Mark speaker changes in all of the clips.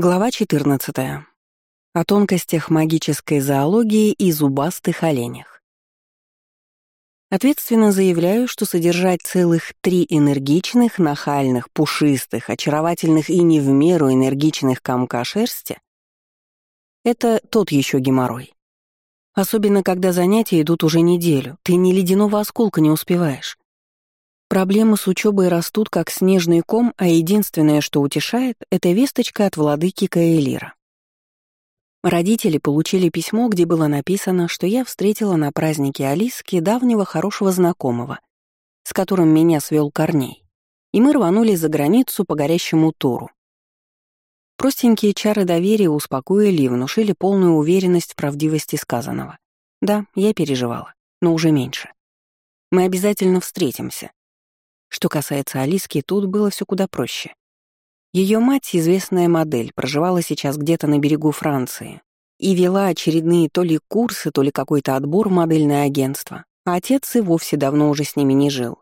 Speaker 1: Глава 14. О тонкостях магической зоологии и зубастых оленях. Ответственно заявляю, что содержать целых три энергичных, нахальных, пушистых, очаровательных и не в меру энергичных комка шерсти — это тот еще геморрой. Особенно, когда занятия идут уже неделю, ты ни ледяного осколка не успеваешь. Проблемы с учебой растут как снежный ком, а единственное, что утешает, это весточка от владыки Каэлира. Родители получили письмо, где было написано, что я встретила на празднике Алиски давнего хорошего знакомого, с которым меня свел Корней, и мы рванули за границу по горящему туру. Простенькие чары доверия успокоили и внушили полную уверенность в правдивости сказанного. Да, я переживала, но уже меньше. Мы обязательно встретимся, что касается Алиски, тут было все куда проще. Ее мать, известная модель, проживала сейчас где-то на берегу Франции и вела очередные то ли курсы, то ли какой-то отбор модельное агентство, а отец и вовсе давно уже с ними не жил.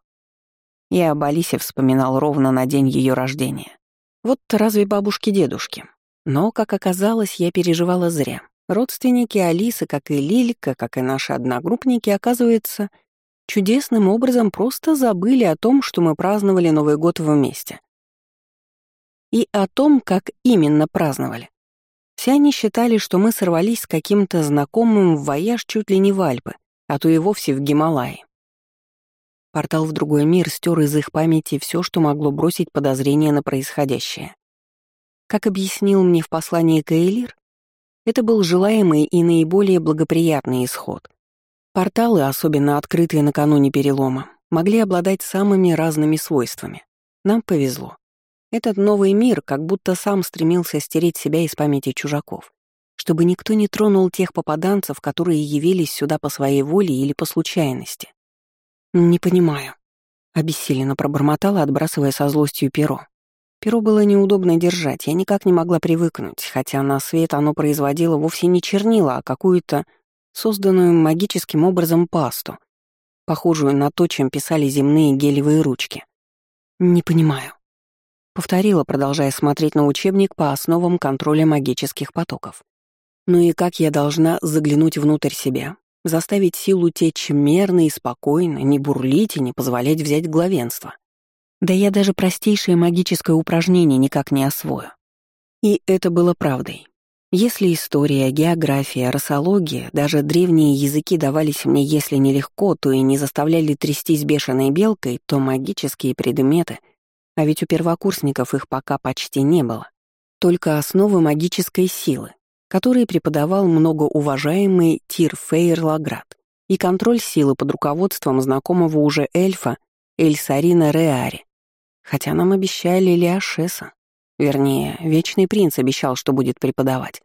Speaker 1: Я об Алисе вспоминал ровно на день ее рождения. Вот разве бабушки-дедушки? Но, как оказалось, я переживала зря. Родственники Алисы, как и Лилька, как и наши одногруппники, оказывается, чудесным образом просто забыли о том, что мы праздновали Новый год вместе. И о том, как именно праздновали. Все они считали, что мы сорвались с каким-то знакомым в вояж чуть ли не в Альпы, а то и вовсе в Гималаи. Портал в другой мир стер из их памяти все, что могло бросить подозрение на происходящее. Как объяснил мне в послании Каэлир, это был желаемый и наиболее благоприятный исход — Порталы, особенно открытые накануне перелома, могли обладать самыми разными свойствами. Нам повезло. Этот новый мир как будто сам стремился стереть себя из памяти чужаков, чтобы никто не тронул тех попаданцев, которые явились сюда по своей воле или по случайности. «Не понимаю», — обессиленно пробормотала, отбрасывая со злостью перо. Перо было неудобно держать, я никак не могла привыкнуть, хотя на свет оно производило вовсе не чернила, а какую-то созданную магическим образом пасту, похожую на то, чем писали земные гелевые ручки. «Не понимаю», — повторила, продолжая смотреть на учебник по основам контроля магических потоков. «Ну и как я должна заглянуть внутрь себя, заставить силу течь мерно и спокойно, не бурлить и не позволять взять главенство? Да я даже простейшее магическое упражнение никак не освою». И это было правдой. Если история, география, расология, даже древние языки давались мне, если не легко, то и не заставляли трястись бешеной белкой, то магические предметы, а ведь у первокурсников их пока почти не было, только основы магической силы, которые преподавал многоуважаемый Тир Фейер Лаград, и контроль силы под руководством знакомого уже эльфа Эльсарина Реари, хотя нам обещали Лиашеса. Вернее, Вечный Принц обещал, что будет преподавать.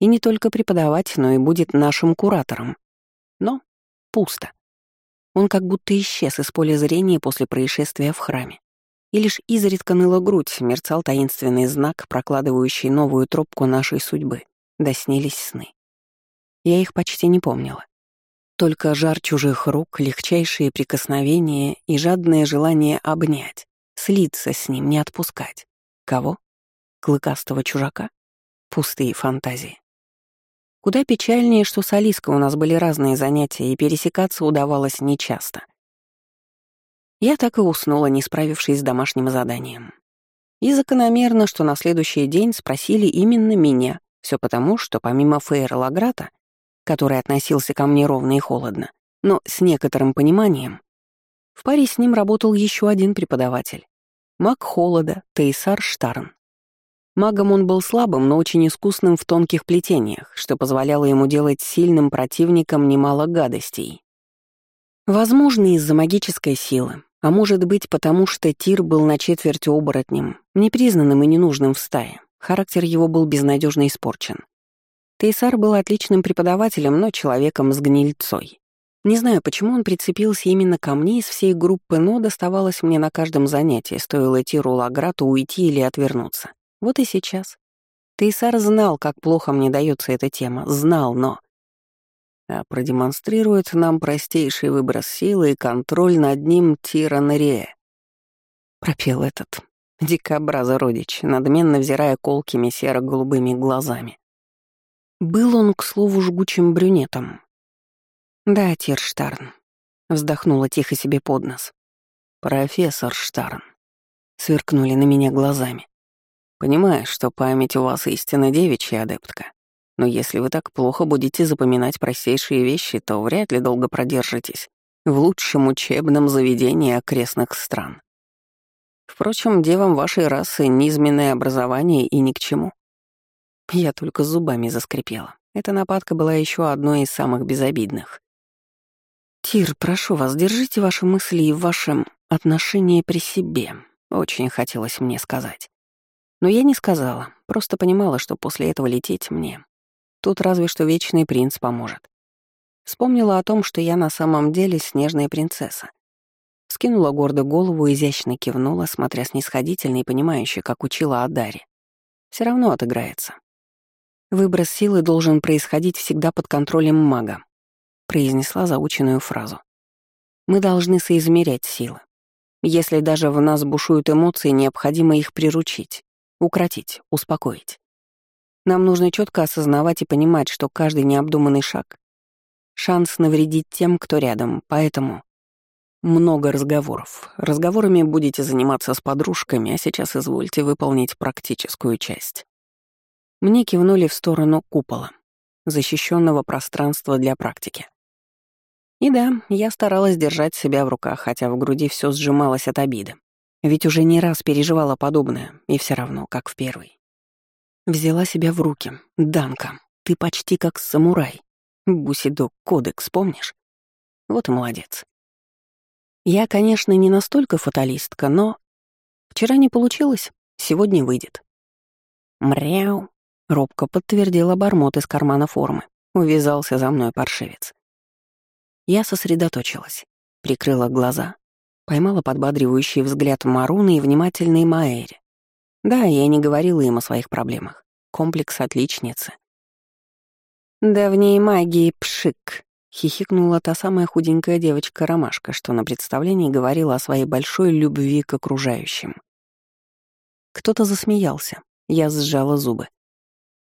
Speaker 1: И не только преподавать, но и будет нашим куратором. Но пусто. Он как будто исчез из поля зрения после происшествия в храме. И лишь изредка ныла грудь, мерцал таинственный знак, прокладывающий новую тропку нашей судьбы. Да снились сны. Я их почти не помнила. Только жар чужих рук, легчайшие прикосновения и жадное желание обнять, слиться с ним, не отпускать. Кого? Клыкастого чужака? Пустые фантазии. Куда печальнее, что с Алиской у нас были разные занятия, и пересекаться удавалось нечасто. Я так и уснула, не справившись с домашним заданием. И закономерно, что на следующий день спросили именно меня, все потому, что помимо Фейра Лаграта, который относился ко мне ровно и холодно, но с некоторым пониманием, в паре с ним работал еще один преподаватель, Маг холода, Тейсар Штарн. Магом он был слабым, но очень искусным в тонких плетениях, что позволяло ему делать сильным противникам немало гадостей. Возможно, из-за магической силы, а может быть, потому что Тир был на четверть оборотнем, непризнанным и ненужным в стае. Характер его был безнадежно испорчен. Тейсар был отличным преподавателем, но человеком с гнильцой. Не знаю, почему он прицепился именно ко мне из всей группы, но доставалось мне на каждом занятии, стоило Тиру Лаграту уйти или отвернуться. Вот и сейчас. Тейсар знал, как плохо мне дается эта тема, знал, но... А продемонстрирует нам простейший выброс силы и контроль над ним Тира Пропел этот Дикобраза родич, надменно взирая колкими серо-голубыми глазами. Был он, к слову, жгучим брюнетом. «Да, Тирштарн», — вздохнула тихо себе под нос. «Профессор Штарн», — сверкнули на меня глазами. «Понимаю, что память у вас истинно девичья, адептка, но если вы так плохо будете запоминать простейшие вещи, то вряд ли долго продержитесь в лучшем учебном заведении окрестных стран. Впрочем, девам вашей расы низменное образование и ни к чему. Я только зубами заскрипела. Эта нападка была еще одной из самых безобидных. «Тир, прошу вас, держите ваши мысли и ваши отношения при себе», — очень хотелось мне сказать. Но я не сказала, просто понимала, что после этого лететь мне. Тут разве что Вечный Принц поможет. Вспомнила о том, что я на самом деле снежная принцесса. Скинула гордо голову, изящно кивнула, смотря снисходительно и понимающе, как учила о Даре. Все равно отыграется. Выброс силы должен происходить всегда под контролем мага, произнесла заученную фразу. Мы должны соизмерять силы. Если даже в нас бушуют эмоции, необходимо их приручить, укротить, успокоить. Нам нужно четко осознавать и понимать, что каждый необдуманный шаг — шанс навредить тем, кто рядом, поэтому много разговоров. Разговорами будете заниматься с подружками, а сейчас извольте выполнить практическую часть. Мне кивнули в сторону купола, защищенного пространства для практики. И да, я старалась держать себя в руках, хотя в груди все сжималось от обиды. Ведь уже не раз переживала подобное, и все равно, как в первый. Взяла себя в руки. «Данка, ты почти как самурай. Бусидо кодекс, помнишь? Вот и молодец. Я, конечно, не настолько фаталистка, но... Вчера не получилось, сегодня выйдет. Мряу. Робко подтвердил обормот из кармана формы. Увязался за мной паршивец. Я сосредоточилась, прикрыла глаза, поймала подбадривающий взгляд Маруны и внимательный Маэри. Да, я не говорила им о своих проблемах. Комплекс отличницы. «Давней магии пшик», — хихикнула та самая худенькая девочка-ромашка, что на представлении говорила о своей большой любви к окружающим. Кто-то засмеялся. Я сжала зубы.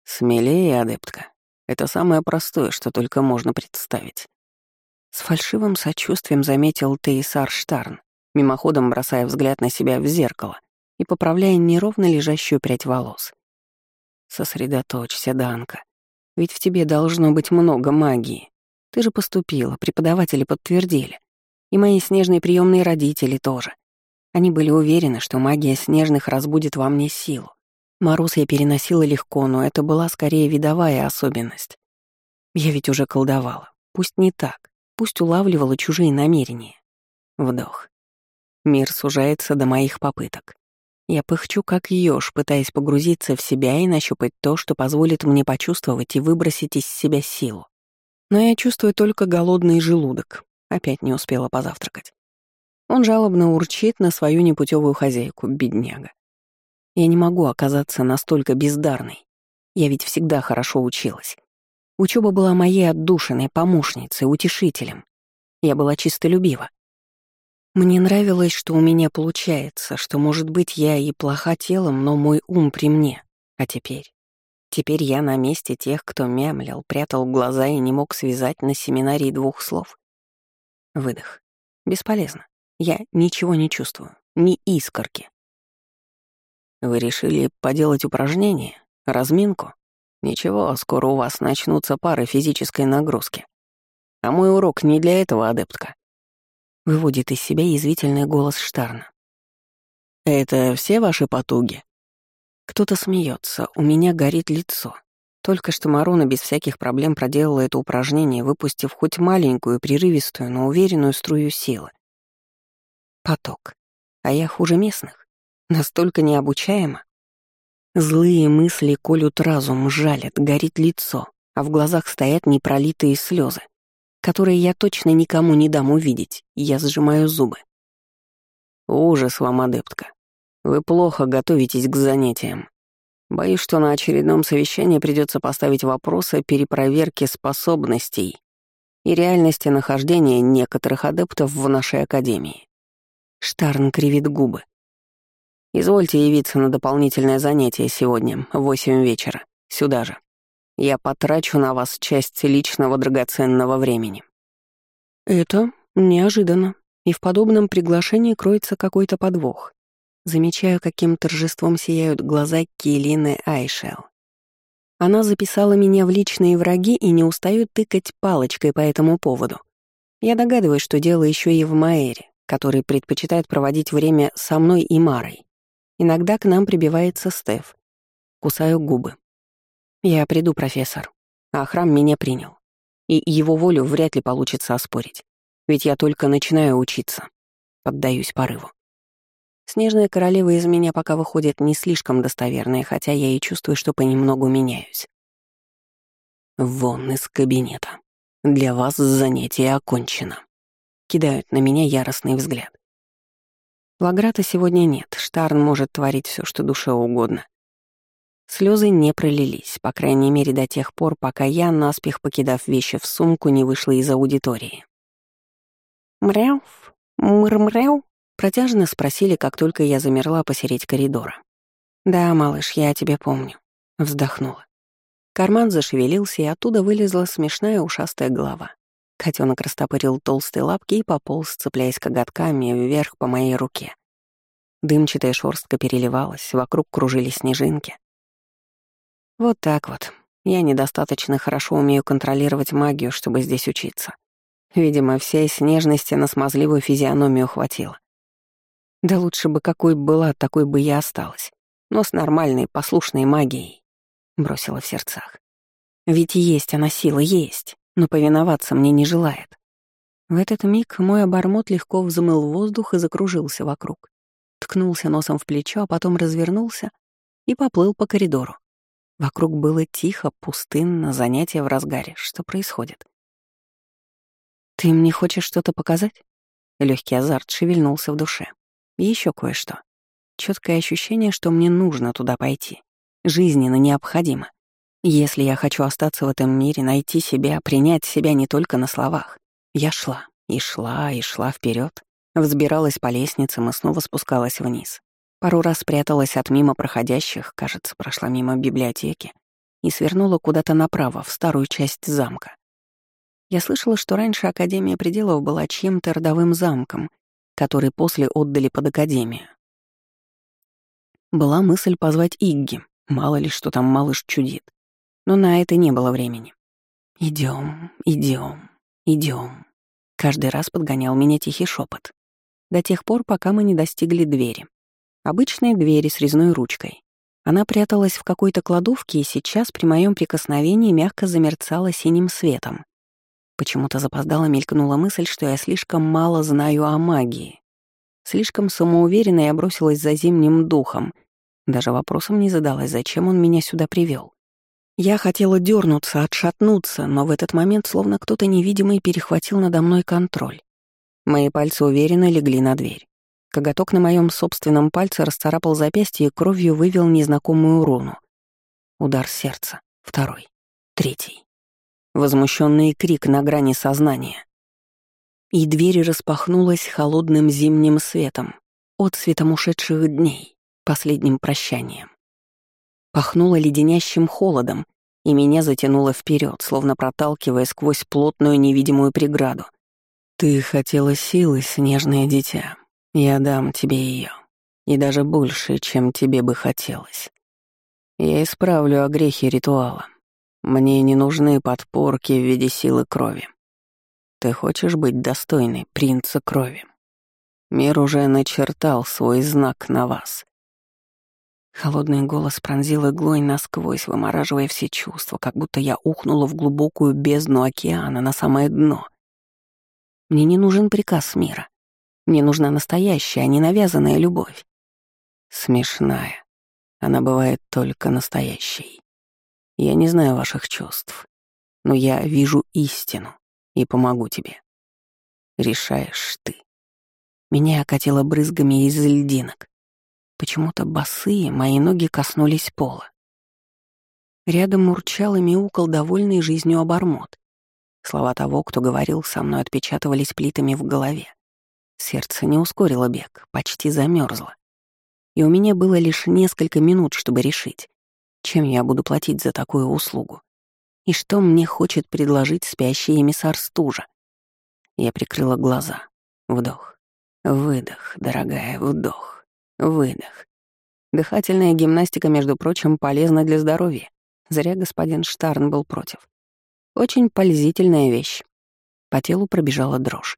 Speaker 1: «Смелее, адептка. Это самое простое, что только можно представить». С фальшивым сочувствием заметил Тейсар Штарн, мимоходом бросая взгляд на себя в зеркало и поправляя неровно лежащую прядь волос. «Сосредоточься, Данка. Ведь в тебе должно быть много магии. Ты же поступила, преподаватели подтвердили. И мои снежные приемные родители тоже. Они были уверены, что магия снежных разбудит во мне силу. Мороз я переносила легко, но это была скорее видовая особенность. Я ведь уже колдовала. Пусть не так, пусть улавливала чужие намерения. Вдох. Мир сужается до моих попыток. Я пыхчу как ёж, пытаясь погрузиться в себя и нащупать то, что позволит мне почувствовать и выбросить из себя силу. Но я чувствую только голодный желудок. Опять не успела позавтракать. Он жалобно урчит на свою непутевую хозяйку, бедняга. Я не могу оказаться настолько бездарной. Я ведь всегда хорошо училась. Учеба была моей отдушиной, помощницей, утешителем. Я была чистолюбива. Мне нравилось, что у меня получается, что, может быть, я и плоха телом, но мой ум при мне. А теперь? Теперь я на месте тех, кто мямлил, прятал глаза и не мог связать на семинарии двух слов. Выдох. Бесполезно. Я ничего не чувствую. Ни искорки. Вы решили поделать упражнение? Разминку? Ничего, скоро у вас начнутся пары физической нагрузки. А мой урок не для этого, адептка. Выводит из себя язвительный голос Штарна. «Это все ваши потуги?» Кто-то смеется, у меня горит лицо. Только что Марона без всяких проблем проделала это упражнение, выпустив хоть маленькую, прерывистую, но уверенную струю силы. Поток. А я хуже местных. Настолько необучаема. Злые мысли колют разум, жалят, горит лицо, а в глазах стоят непролитые слезы которые я точно никому не дам увидеть, я сжимаю зубы. Ужас вам, адептка. Вы плохо готовитесь к занятиям. Боюсь, что на очередном совещании придется поставить вопрос о перепроверке способностей и реальности нахождения некоторых адептов в нашей академии. Штарн кривит губы. Извольте явиться на дополнительное занятие сегодня в восемь вечера. Сюда же. Я потрачу на вас часть личного драгоценного времени». Это неожиданно, и в подобном приглашении кроется какой-то подвох. Замечаю, каким торжеством сияют глаза Келины Айшел. Она записала меня в личные враги и не устает тыкать палочкой по этому поводу. Я догадываюсь, что дело еще и в Маэре, который предпочитает проводить время со мной и Марой. Иногда к нам прибивается Стеф. Кусаю губы. Я приду, профессор. А храм меня принял. И его волю вряд ли получится оспорить. Ведь я только начинаю учиться. Поддаюсь порыву. Снежная королева из меня пока выходит не слишком достоверная, хотя я и чувствую, что понемногу меняюсь. Вон из кабинета. Для вас занятие окончено. Кидают на меня яростный взгляд. Лаграта сегодня нет, Штарн может творить все, что душе угодно. Слезы не пролились, по крайней мере до тех пор, пока я, наспех покидав вещи в сумку, не вышла из аудитории. «Мряв? Мрмряу?» — протяжно спросили, как только я замерла посередь коридора. «Да, малыш, я тебя помню», — вздохнула. Карман зашевелился, и оттуда вылезла смешная ушастая голова. Котенок растопырил толстые лапки и пополз, цепляясь коготками вверх по моей руке. Дымчатая шорстка переливалась, вокруг кружили снежинки. Вот так вот. Я недостаточно хорошо умею контролировать магию, чтобы здесь учиться. Видимо, всей снежности на смазливую физиономию хватило. Да лучше бы какой была, такой бы я осталась. Но с нормальной, послушной магией. Бросила в сердцах. Ведь есть она сила, есть но повиноваться мне не желает. В этот миг мой обормот легко взмыл воздух и закружился вокруг. Ткнулся носом в плечо, а потом развернулся и поплыл по коридору. Вокруг было тихо, пустынно, занятие в разгаре. Что происходит? «Ты мне хочешь что-то показать?» Легкий азарт шевельнулся в душе. Еще кое-что. Четкое ощущение, что мне нужно туда пойти. Жизненно необходимо. Если я хочу остаться в этом мире, найти себя, принять себя не только на словах. Я шла, и шла, и шла вперед, взбиралась по лестницам и снова спускалась вниз. Пару раз спряталась от мимо проходящих, кажется, прошла мимо библиотеки и свернула куда-то направо, в старую часть замка. Я слышала, что раньше Академия Пределов была чьим-то родовым замком, который после отдали под Академию. Была мысль позвать Игги, мало ли что там малыш чудит но на это не было времени. Идем, идем, идем. Каждый раз подгонял меня тихий шепот. До тех пор, пока мы не достигли двери. Обычной двери с резной ручкой. Она пряталась в какой-то кладовке и сейчас при моем прикосновении мягко замерцала синим светом. Почему-то запоздала мелькнула мысль, что я слишком мало знаю о магии. Слишком самоуверенно я бросилась за зимним духом. Даже вопросом не задалась, зачем он меня сюда привел. Я хотела дернуться, отшатнуться, но в этот момент словно кто-то невидимый перехватил надо мной контроль. Мои пальцы уверенно легли на дверь. Коготок на моем собственном пальце расцарапал запястье и кровью вывел незнакомую руну. Удар сердца. Второй. Третий. Возмущенный крик на грани сознания. И дверь распахнулась холодным зимним светом, отсветом ушедших дней, последним прощанием. Пахнуло леденящим холодом, и меня затянуло вперед, словно проталкивая сквозь плотную невидимую преграду. «Ты хотела силы, снежное дитя. Я дам тебе ее, и даже больше, чем тебе бы хотелось. Я исправлю огрехи ритуала. Мне не нужны подпорки в виде силы крови. Ты хочешь быть достойной принца крови? Мир уже начертал свой знак на вас. Холодный голос пронзил иглой насквозь, вымораживая все чувства, как будто я ухнула в глубокую бездну океана на самое дно. Мне не нужен приказ мира. Мне нужна настоящая, а не навязанная любовь. Смешная. Она бывает только настоящей. Я не знаю ваших чувств, но я вижу истину и помогу тебе. Решаешь ты. Меня окатило брызгами из льдинок. Почему-то босые мои ноги коснулись пола. Рядом мурчал и мяукал довольный жизнью обормот. Слова того, кто говорил со мной, отпечатывались плитами в голове. Сердце не ускорило бег, почти замерзло. и у меня было лишь несколько минут, чтобы решить, чем я буду платить за такую услугу и что мне хочет предложить спящий эмиссар стужа. Я прикрыла глаза. Вдох. Выдох, дорогая, вдох. Выдох. Дыхательная гимнастика, между прочим, полезна для здоровья. Зря господин Штарн был против. Очень пользительная вещь. По телу пробежала дрожь.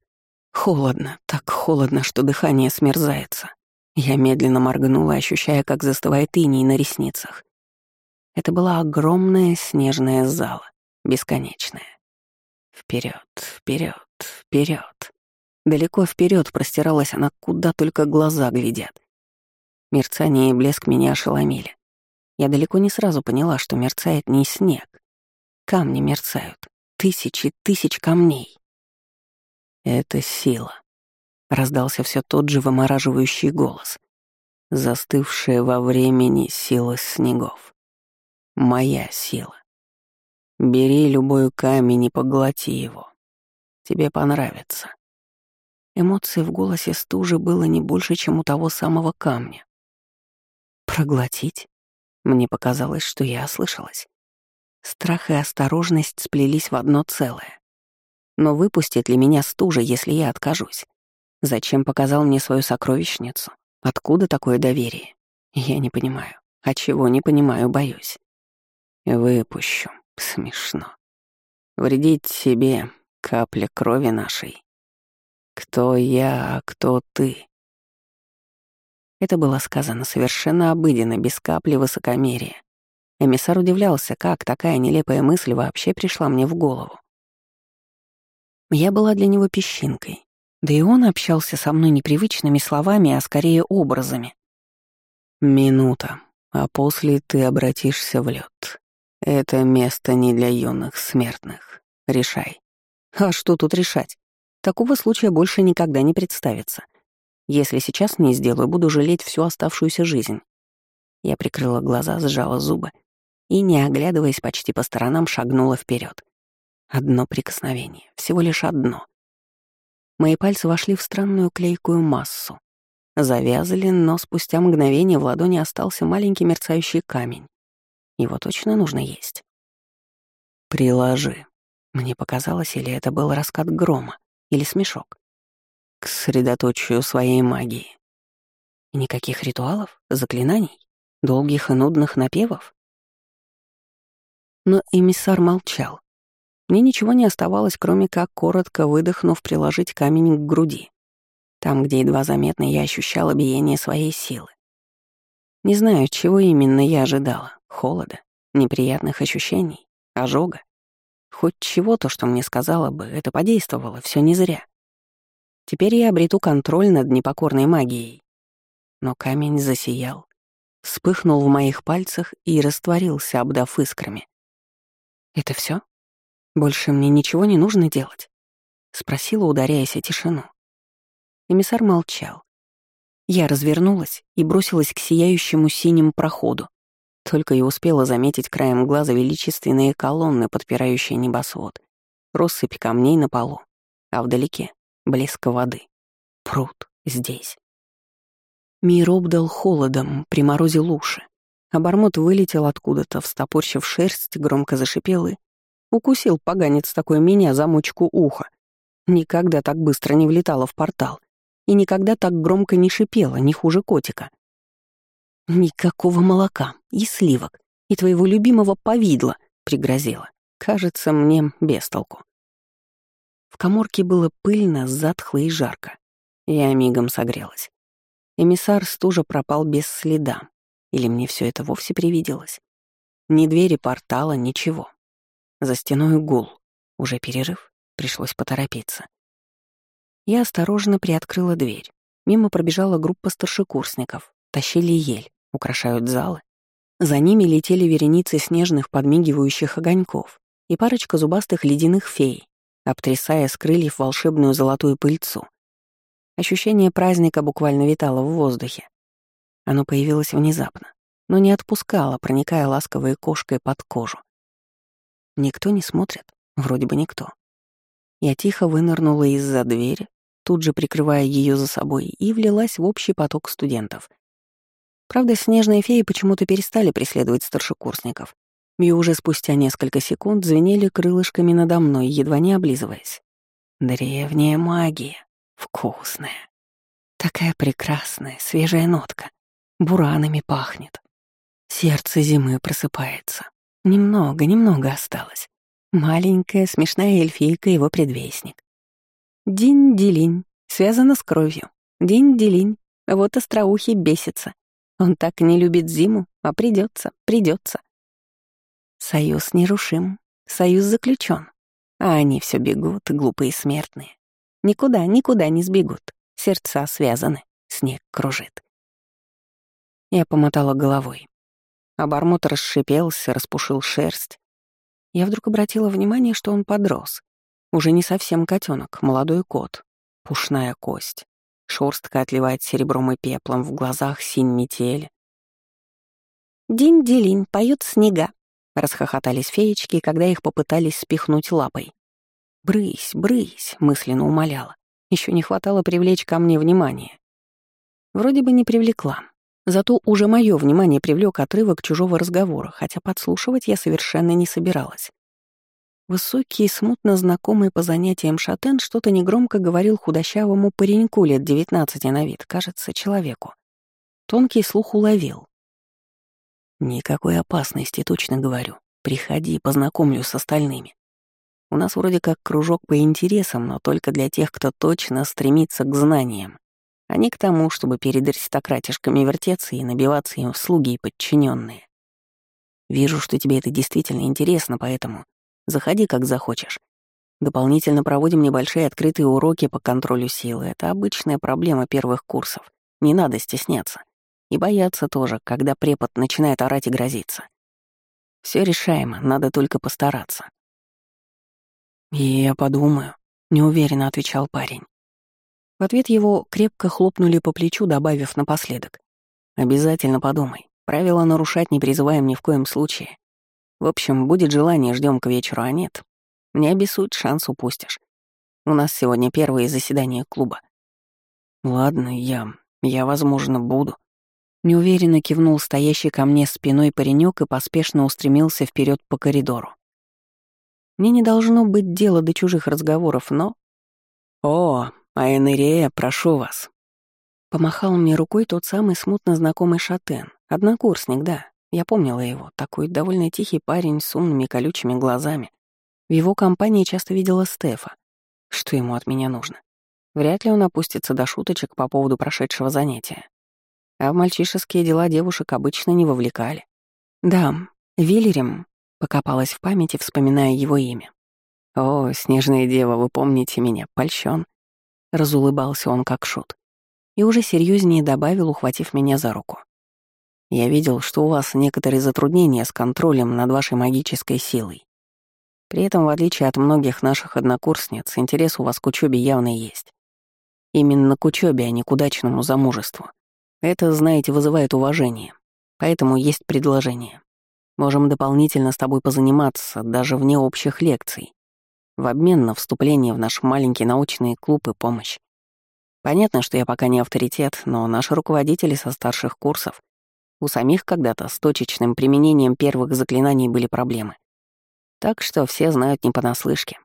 Speaker 1: Холодно, так холодно, что дыхание смерзается. Я медленно моргнула, ощущая, как застывает иней на ресницах. Это была огромная снежная зала, бесконечная. Вперед, вперед, вперед. Далеко вперед простиралась она, куда только глаза глядят. Мерцание и блеск меня ошеломили. Я далеко не сразу поняла, что мерцает не снег. Камни мерцают. Тысячи тысяч камней. Это сила. Раздался все тот же вымораживающий голос. Застывшая во времени сила снегов. Моя сила. Бери любой камень и поглоти его. Тебе понравится. Эмоции в голосе стужи было не больше, чем у того самого камня. Проглотить? Мне показалось, что я ослышалась. Страх и осторожность сплелись в одно целое. Но выпустит ли меня стужа, если я откажусь? Зачем показал мне свою сокровищницу? Откуда такое доверие? Я не понимаю. А чего не понимаю, боюсь. Выпущу. Смешно. Вредить себе капля крови нашей. Кто я, а кто ты? Это было сказано совершенно обыденно, без капли высокомерия. Эмиссар удивлялся, как такая нелепая мысль вообще пришла мне в голову. Я была для него песчинкой, да и он общался со мной непривычными словами, а скорее образами. «Минута, а после ты обратишься в лед. Это место не для юных смертных. Решай». «А что тут решать? Такого случая больше никогда не представится. Если сейчас не сделаю, буду жалеть всю оставшуюся жизнь». Я прикрыла глаза, сжала зубы и, не оглядываясь почти по сторонам, шагнула вперед. Одно прикосновение, всего лишь одно. Мои пальцы вошли в странную клейкую массу. Завязали, но спустя мгновение в ладони остался маленький мерцающий камень. Его точно нужно есть. «Приложи». Мне показалось, или это был раскат грома, или смешок. К средоточию своей магии. Никаких ритуалов, заклинаний, долгих и нудных напевов? Но эмиссар молчал, мне ничего не оставалось, кроме как, коротко выдохнув, приложить камень к груди. Там, где едва заметно, я ощущала биение своей силы. Не знаю, чего именно я ожидала. Холода, неприятных ощущений, ожога. Хоть чего-то, что мне сказала бы, это подействовало, все не зря. Теперь я обрету контроль над непокорной магией. Но камень засиял, вспыхнул в моих пальцах и растворился, обдав искрами. Это все? «Больше мне ничего не нужно делать?» — спросила, ударяясь о тишину. Эмиссар молчал. Я развернулась и бросилась к сияющему синему проходу. Только и успела заметить краем глаза величественные колонны, подпирающие небосвод, россыпь камней на полу, а вдалеке — блеск воды. Пруд здесь. Мир обдал холодом, приморозил уши. Обормот вылетел откуда-то, встопорщив шерсть, громко зашипел и Укусил поганец такой меня за мочку уха. Никогда так быстро не влетала в портал. И никогда так громко не шипела, не хуже котика. «Никакого молока и сливок, и твоего любимого повидла», — пригрозила. «Кажется, мне без толку». Коморке было пыльно, затхло и жарко. Я мигом согрелась. Эмиссар стужа пропал без следа. Или мне все это вовсе привиделось? Ни двери портала, ничего. За стеной гул. Уже перерыв, пришлось поторопиться. Я осторожно приоткрыла дверь. Мимо пробежала группа старшекурсников. Тащили ель, украшают залы. За ними летели вереницы снежных подмигивающих огоньков и парочка зубастых ледяных фей, обтрясая с крыльев волшебную золотую пыльцу. Ощущение праздника буквально витало в воздухе. Оно появилось внезапно, но не отпускало, проникая ласковой кошкой под кожу. Никто не смотрит, вроде бы никто. Я тихо вынырнула из-за двери, тут же прикрывая ее за собой, и влилась в общий поток студентов. Правда, снежные феи почему-то перестали преследовать старшекурсников, и уже спустя несколько секунд звенели крылышками надо мной, едва не облизываясь. Древняя магия. Вкусная. Такая прекрасная, свежая нотка. Буранами пахнет. Сердце зимы просыпается. Немного, немного осталось. Маленькая, смешная эльфийка его предвестник. Динь-дилинь, связано с кровью. Динь-дилинь, вот остроухий бесится. Он так не любит зиму, а придется, придется. Союз нерушим, союз заключен. А они все бегут, глупые смертные. Никуда, никуда не сбегут. Сердца связаны, снег кружит. Я помотала головой. Обормот расшипелся, распушил шерсть. Я вдруг обратила внимание, что он подрос. Уже не совсем котенок, молодой кот. Пушная кость. Шорстка отливает серебром и пеплом, в глазах синь метели. «Динь-делинь, поют снега», — расхохотались феечки, когда их попытались спихнуть лапой. «Брысь, брысь», — мысленно умоляла. Еще не хватало привлечь ко мне внимание. Вроде бы не привлекла. Зато уже мое внимание привлек отрывок чужого разговора, хотя подслушивать я совершенно не собиралась. Высокий, смутно знакомый по занятиям шатен что-то негромко говорил худощавому пареньку лет девятнадцати на вид, кажется, человеку. Тонкий слух уловил. «Никакой опасности, точно говорю. Приходи, познакомлю с остальными. У нас вроде как кружок по интересам, но только для тех, кто точно стремится к знаниям, а не к тому, чтобы перед аристократишками вертеться и набиваться им в слуги и подчиненные. Вижу, что тебе это действительно интересно, поэтому заходи как захочешь. Дополнительно проводим небольшие открытые уроки по контролю силы. Это обычная проблема первых курсов. Не надо стесняться. И бояться тоже, когда препод начинает орать и грозиться. Все решаемо, надо только постараться. «Я подумаю», — неуверенно отвечал парень. В ответ его крепко хлопнули по плечу, добавив напоследок. «Обязательно подумай. Правила нарушать не призываем ни в коем случае. В общем, будет желание, ждем к вечеру, а нет. Не обессудь, шанс упустишь. У нас сегодня первое заседание клуба». «Ладно, я... я, возможно, буду». Неуверенно кивнул стоящий ко мне спиной паренек и поспешно устремился вперед по коридору. Мне не должно быть дела до чужих разговоров, но... «О, Аэнерея, прошу вас!» Помахал мне рукой тот самый смутно знакомый шатен. Однокурсник, да. Я помнила его. Такой довольно тихий парень с умными колючими глазами. В его компании часто видела Стефа. Что ему от меня нужно? Вряд ли он опустится до шуточек по поводу прошедшего занятия. А в мальчишеские дела девушек обычно не вовлекали. Да, Вильрем Покопалась в памяти, вспоминая его имя. «О, снежная дева, вы помните меня, польщен?» Разулыбался он как шут. И уже серьезнее добавил, ухватив меня за руку. «Я видел, что у вас некоторые затруднения с контролем над вашей магической силой. При этом, в отличие от многих наших однокурсниц, интерес у вас к учебе явно есть. Именно к учебе, а не к удачному замужеству. Это, знаете, вызывает уважение. Поэтому есть предложение. Можем дополнительно с тобой позаниматься, даже вне общих лекций, в обмен на вступление в наш маленький научный клуб и помощь. Понятно, что я пока не авторитет, но наши руководители со старших курсов, у самих когда-то с точечным применением первых заклинаний были проблемы. Так что все знают не понаслышке.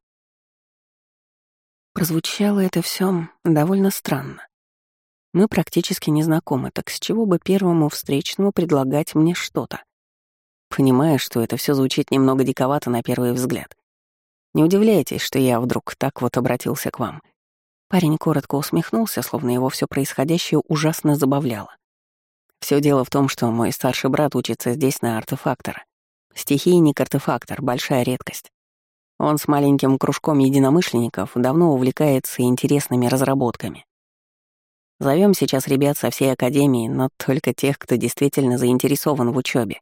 Speaker 1: Прозвучало это все довольно странно. Мы практически не знакомы, так с чего бы первому встречному предлагать мне что-то? Понимая, что это все звучит немного диковато на первый взгляд. Не удивляйтесь, что я вдруг так вот обратился к вам. Парень коротко усмехнулся, словно его все происходящее ужасно забавляло. Все дело в том, что мой старший брат учится здесь на артефактора. Стихийник-артефактор — большая редкость. Он с маленьким кружком единомышленников давно увлекается интересными разработками. Зовем сейчас ребят со всей академии, но только тех, кто действительно заинтересован в учебе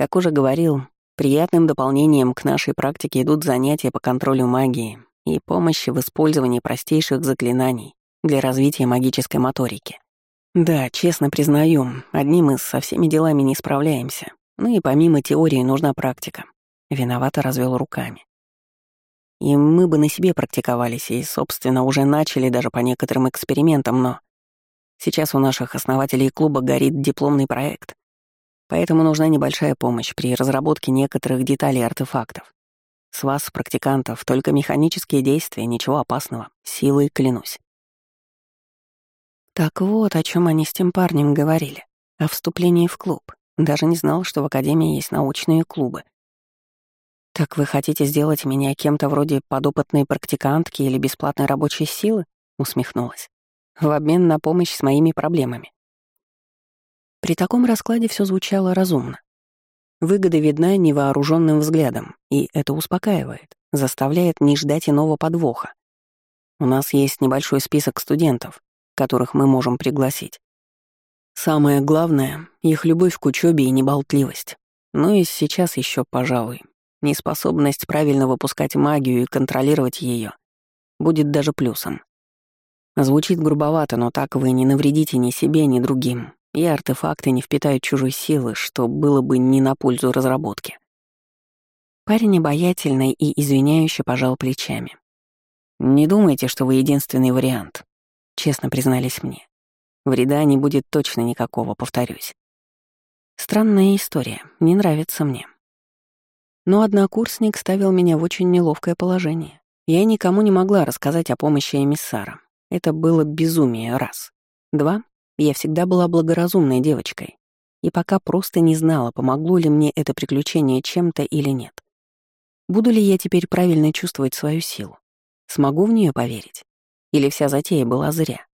Speaker 1: как уже говорил, приятным дополнением к нашей практике идут занятия по контролю магии и помощи в использовании простейших заклинаний для развития магической моторики. Да, честно признаю, одним мы со всеми делами не справляемся. Ну и помимо теории нужна практика. Виновато развел руками. И мы бы на себе практиковались и, собственно, уже начали даже по некоторым экспериментам, но... Сейчас у наших основателей клуба горит дипломный проект, поэтому нужна небольшая помощь при разработке некоторых деталей артефактов. С вас, практикантов, только механические действия, ничего опасного, силой клянусь. Так вот, о чем они с тем парнем говорили. О вступлении в клуб. Даже не знал, что в Академии есть научные клубы. «Так вы хотите сделать меня кем-то вроде подопытной практикантки или бесплатной рабочей силы?» — усмехнулась. «В обмен на помощь с моими проблемами». При таком раскладе все звучало разумно. Выгода видна невооруженным взглядом, и это успокаивает, заставляет не ждать иного подвоха. У нас есть небольшой список студентов, которых мы можем пригласить. Самое главное — их любовь к учебе и неболтливость. Ну и сейчас еще, пожалуй, неспособность правильно выпускать магию и контролировать ее будет даже плюсом. Звучит грубовато, но так вы не навредите ни себе, ни другим, и артефакты не впитают чужой силы, что было бы не на пользу разработки. Парень обаятельный и извиняюще пожал плечами. «Не думайте, что вы единственный вариант», — честно признались мне. Вреда не будет точно никакого, повторюсь. Странная история, не нравится мне. Но однокурсник ставил меня в очень неловкое положение. Я никому не могла рассказать о помощи эмиссара. Это было безумие, раз. Два, я всегда была благоразумной девочкой. И пока просто не знала, помогло ли мне это приключение чем-то или нет. Буду ли я теперь правильно чувствовать свою силу? Смогу в нее поверить? Или вся затея была зря?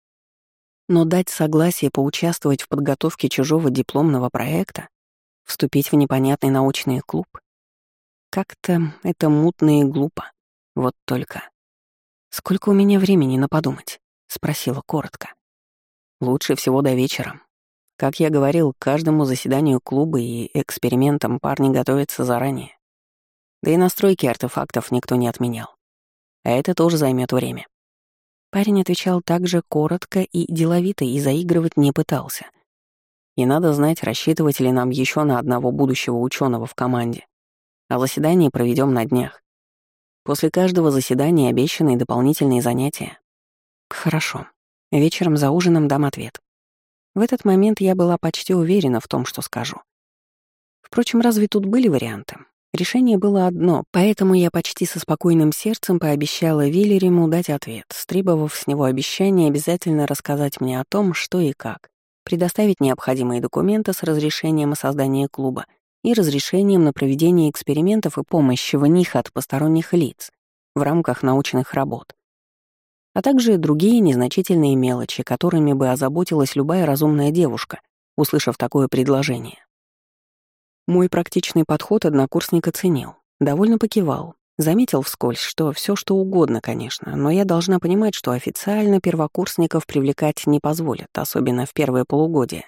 Speaker 1: Но дать согласие поучаствовать в подготовке чужого дипломного проекта, вступить в непонятный научный клуб, как-то это мутно и глупо. Вот только. «Сколько у меня времени на подумать?» — спросила коротко. «Лучше всего до вечера. Как я говорил, к каждому заседанию клуба и экспериментам парни готовятся заранее. Да и настройки артефактов никто не отменял. А это тоже займет время. Парень отвечал также коротко и деловито и заигрывать не пытался. И надо знать, рассчитывать ли нам еще на одного будущего ученого в команде. А заседание проведем на днях. После каждого заседания обещаны дополнительные занятия. Хорошо. Вечером за ужином дам ответ. В этот момент я была почти уверена в том, что скажу. Впрочем, разве тут были варианты? Решение было одно, поэтому я почти со спокойным сердцем пообещала Виллериму дать ответ, стребовав с него обещание обязательно рассказать мне о том, что и как, предоставить необходимые документы с разрешением о создании клуба и разрешением на проведение экспериментов и помощи в них от посторонних лиц в рамках научных работ, а также другие незначительные мелочи, которыми бы озаботилась любая разумная девушка, услышав такое предложение. Мой практичный подход однокурсник оценил, довольно покивал, заметил вскользь, что все что угодно, конечно, но я должна понимать, что официально первокурсников привлекать не позволят, особенно в первое полугодие.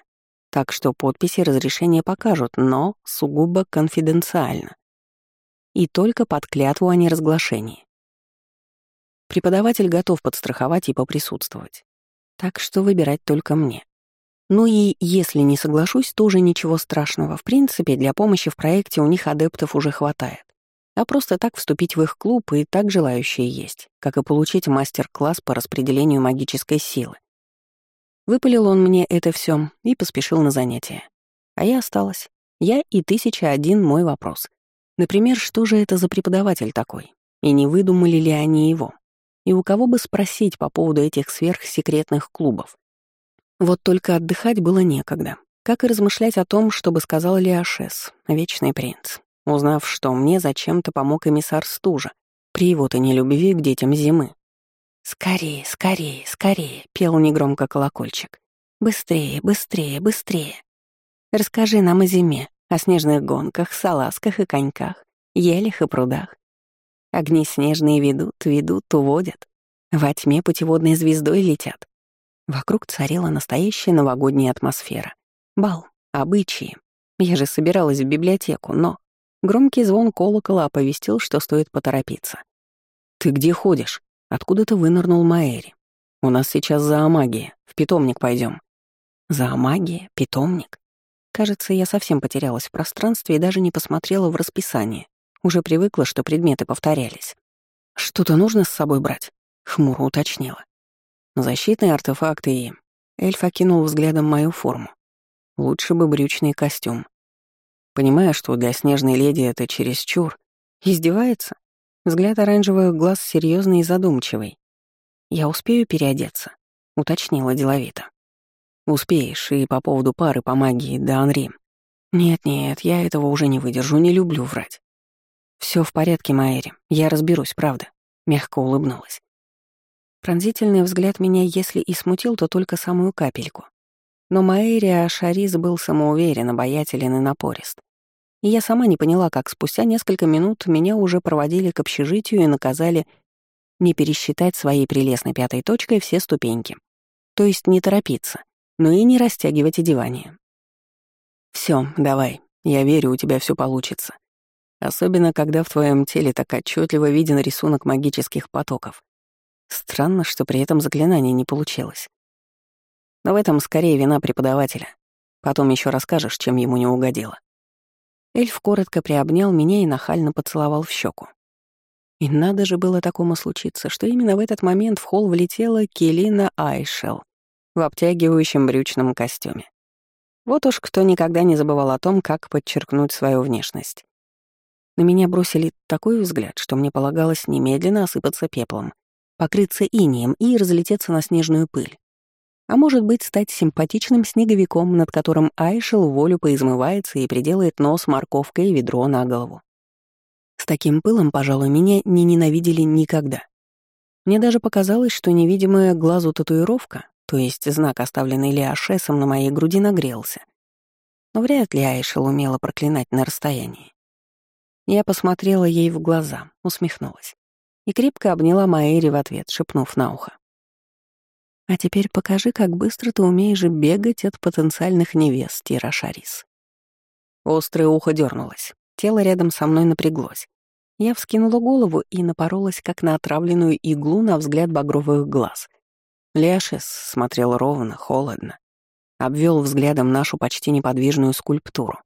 Speaker 1: Так что подписи разрешения покажут, но сугубо конфиденциально. И только под клятву о неразглашении. Преподаватель готов подстраховать и поприсутствовать. Так что выбирать только мне. Ну и если не соглашусь, тоже ничего страшного. В принципе, для помощи в проекте у них адептов уже хватает. А просто так вступить в их клуб и так желающие есть, как и получить мастер-класс по распределению магической силы. Выпалил он мне это все и поспешил на занятия. А я осталась. Я и тысяча один мой вопрос. Например, что же это за преподаватель такой? И не выдумали ли они его? И у кого бы спросить по поводу этих сверхсекретных клубов? Вот только отдыхать было некогда. Как и размышлять о том, чтобы сказал Лиашес, вечный принц, узнав, что мне зачем-то помог эмиссар стужа, при его-то нелюбви к детям зимы. «Скорее, скорее, скорее!» — пел негромко колокольчик. «Быстрее, быстрее, быстрее!» «Расскажи нам о зиме, о снежных гонках, салазках и коньках, елях и прудах. Огни снежные ведут, ведут, уводят. Во тьме путеводной звездой летят. Вокруг царила настоящая новогодняя атмосфера. Бал, обычаи. Я же собиралась в библиотеку, но... Громкий звон колокола оповестил, что стоит поторопиться. «Ты где ходишь?» Откуда-то вынырнул Маэри. «У нас сейчас зоомагия. В питомник пойдем. Зоомагия? Питомник? Кажется, я совсем потерялась в пространстве и даже не посмотрела в расписание. Уже привыкла, что предметы повторялись. «Что-то нужно с собой брать?» — хмуро уточнила. Защитные артефакты и... Эльф окинул взглядом мою форму. Лучше бы брючный костюм. Понимая, что для снежной леди это чересчур, издевается. Взгляд оранжевых глаз серьезный и задумчивый. «Я успею переодеться?» — уточнила деловито. «Успеешь, и по поводу пары по магии да Анри». «Нет-нет, я этого уже не выдержу, не люблю врать». Все в порядке, Майри, я разберусь, правда», — мягко улыбнулась. Пронзительный взгляд меня, если и смутил, то только самую капельку. Но Маэри Ашарис был самоуверен, обаятелен и напорист. И я сама не поняла, как спустя несколько минут меня уже проводили к общежитию и наказали не пересчитать своей прелестной пятой точкой все ступеньки. То есть не торопиться, но и не растягивать одевание. Все, давай, я верю, у тебя все получится. Особенно, когда в твоем теле так отчетливо виден рисунок магических потоков. Странно, что при этом заклинание не получилось. Но в этом скорее вина преподавателя. Потом еще расскажешь, чем ему не угодило. Эльф коротко приобнял меня и нахально поцеловал в щеку. И надо же было такому случиться, что именно в этот момент в холл влетела Келина Айшел в обтягивающем брючном костюме. Вот уж кто никогда не забывал о том, как подчеркнуть свою внешность. На меня бросили такой взгляд, что мне полагалось немедленно осыпаться пеплом, покрыться инием и разлететься на снежную пыль. А может быть, стать симпатичным снеговиком, над которым Айшел волю поизмывается и приделает нос морковкой и ведро на голову. С таким пылом, пожалуй, меня не ненавидели никогда. Мне даже показалось, что невидимая глазу татуировка, то есть знак, оставленный Леошесом на моей груди, нагрелся. Но вряд ли Айшел умела проклинать на расстоянии. Я посмотрела ей в глаза, усмехнулась и крепко обняла Маэри в ответ, шепнув на ухо. «А теперь покажи, как быстро ты умеешь бегать от потенциальных невест, Тира Шарис». Острое ухо дернулось, тело рядом со мной напряглось. Я вскинула голову и напоролась, как на отравленную иглу, на взгляд багровых глаз. Ляшес смотрел ровно, холодно. Обвел взглядом нашу почти неподвижную скульптуру.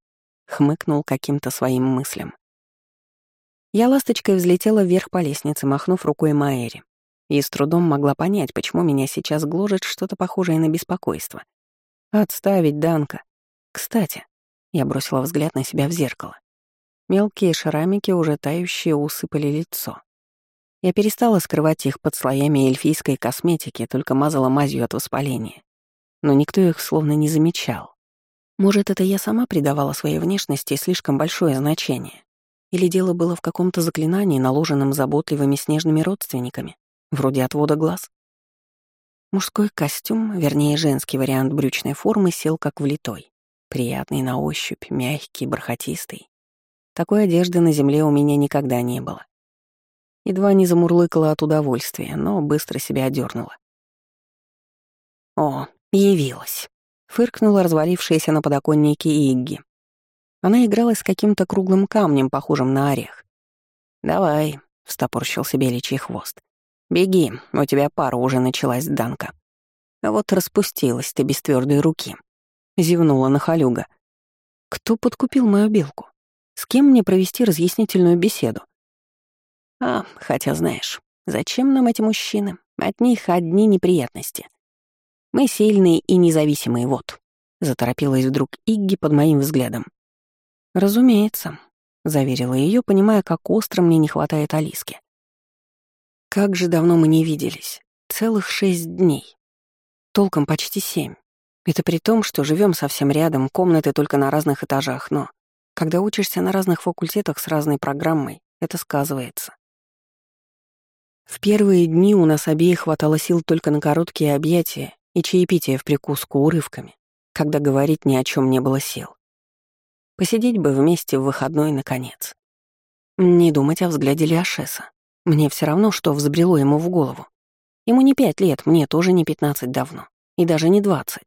Speaker 1: Хмыкнул каким-то своим мыслям. Я ласточкой взлетела вверх по лестнице, махнув рукой Маэри, и с трудом могла понять, почему меня сейчас гложет что-то похожее на беспокойство. «Отставить, Данка. Кстати», — я бросила взгляд на себя в зеркало. Мелкие шрамики, уже тающие, усыпали лицо. Я перестала скрывать их под слоями эльфийской косметики, только мазала мазью от воспаления. Но никто их словно не замечал. Может, это я сама придавала своей внешности слишком большое значение. Или дело было в каком-то заклинании, наложенном заботливыми снежными родственниками, вроде отвода глаз? Мужской костюм, вернее, женский вариант брючной формы, сел как влитой. Приятный на ощупь, мягкий, бархатистый. Такой одежды на земле у меня никогда не было. Едва не замурлыкала от удовольствия, но быстро себя одернула. «О, явилась!» — фыркнула развалившаяся на подоконнике Игги, она играла с каким-то круглым камнем, похожим на орех. «Давай», — встопорщился беличий хвост. «Беги, у тебя пара уже началась, Данка». А вот распустилась ты без твердой руки. Зевнула на халюга. Кто подкупил мою белку? С кем мне провести разъяснительную беседу? А, хотя знаешь, зачем нам эти мужчины? От них одни неприятности. Мы сильные и независимые, вот. Заторопилась вдруг Игги под моим взглядом. «Разумеется», — заверила ее, понимая, как остро мне не хватает Алиски. «Как же давно мы не виделись. Целых шесть дней. Толком почти семь. Это при том, что живем совсем рядом, комнаты только на разных этажах, но когда учишься на разных факультетах с разной программой, это сказывается. В первые дни у нас обеих хватало сил только на короткие объятия и чаепитие в прикуску урывками, когда говорить ни о чем не было сил. Посидеть бы вместе в выходной, наконец. Не думать о взгляде Лиашеса. Мне все равно, что взбрело ему в голову. Ему не пять лет, мне тоже не пятнадцать давно. И даже не двадцать.